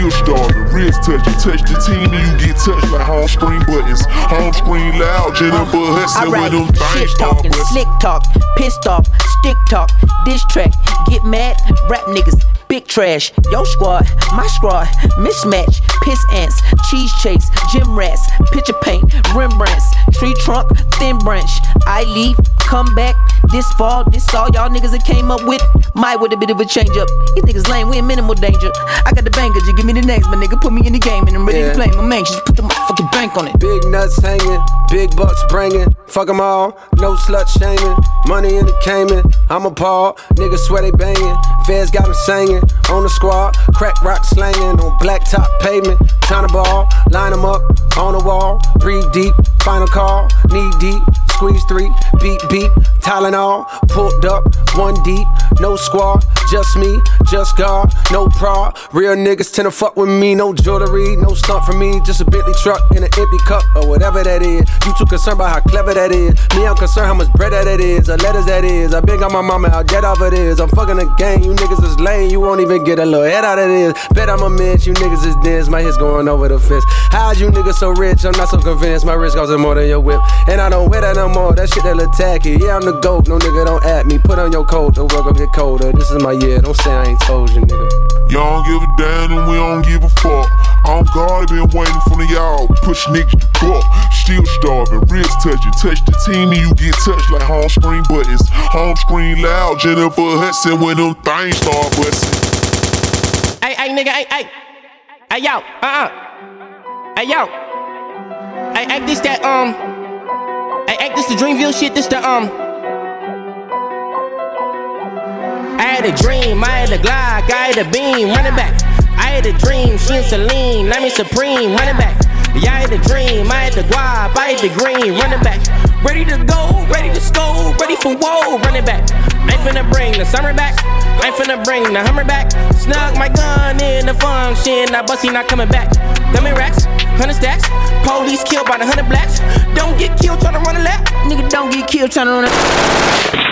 Still starving, wrist touching. Touch the team and you get touched like home screen buttons. Home screen loud, Jennifer uh, Hudson with them shit things talking, slick talk, pissed off, stick talk, diss track, get mad, rap niggas, big trash, yo squad, my squad, mismatch, piss ants, cheese chase, gym rats, picture paint, Rembrandts, tree trunk, thin branch. I leave, come back, this fall, this all y'all niggas that came up with. Might with a bit of a change up. You niggas lame, we in minimal danger. I got the bankers, you give me the names, my nigga, put me in the game and I'm ready Yeah. to play. My man, anxious, put the motherfucking bank on it. Big nuts hanging, big bucks bringing. Fuck 'em all, no slut shaming. Money in the Cayman, I'm appalled. Niggas swear they banging. Feds got 'em singing. On the squad, crack rock slanging. On blacktop pavement, China ball. Line 'em up, on the wall. Breathe deep, final call. Knee deep, squeeze three. beep beat, Tylenol. Pulled up, one deep. No squad, just me, just God. No prod. Real niggas tend to fuck with me. No jewelry, no stunt for me. Just a Bentley truck in an empty cup or whatever that is. You too concerned about how clever that is. Me, I'm concerned how much bread that it is, or letters that is. I big on my mama, how dead off it is. I'm fucking the game, you niggas is lame. You won't even get a little head out of this. Bet I'm a mitch, you niggas is dense. My hips going over the fence. How's you niggas so rich? I'm not so convinced. My wrist costs more than your whip. And I don't wear that no more. That shit that look tacky. Yeah, I'm the GOAT. No nigga don't at me. Put on your coat, the world gon' get colder. This is my year. Don't say I ain't told you, nigga. Y'all don't give a damn and we don't give a fuck. On guard, been waiting for the y'all. Push niggas to buck. Still starving, wrist touching. Touch the team and you get touched like home screen buttons. Home screen loud, Jennifer Hudson when them things start busting. Hey, hey, nigga, hey, hey. Hey, yo, uh-uh. Hey, yo. Hey, hey, this that, um. Hey, hey, this the Dreamville shit, this the, um. I had a dream, I had a Glock, I had a beam, running back. I had a dream, she and Celine, let me supreme, running back. Yeah, I had a dream, I had the guap, I had the green, running back. Ready to go, ready to score, ready for whoa, running back. I ain't finna bring the summer back, I ain't finna bring the Hummer back. Snug my gun in the function, now Bussy not coming back. Dummy racks, hundred stacks, police killed by the hundred blacks. Don't get killed tryna run a lap, nigga. Don't get killed tryna run a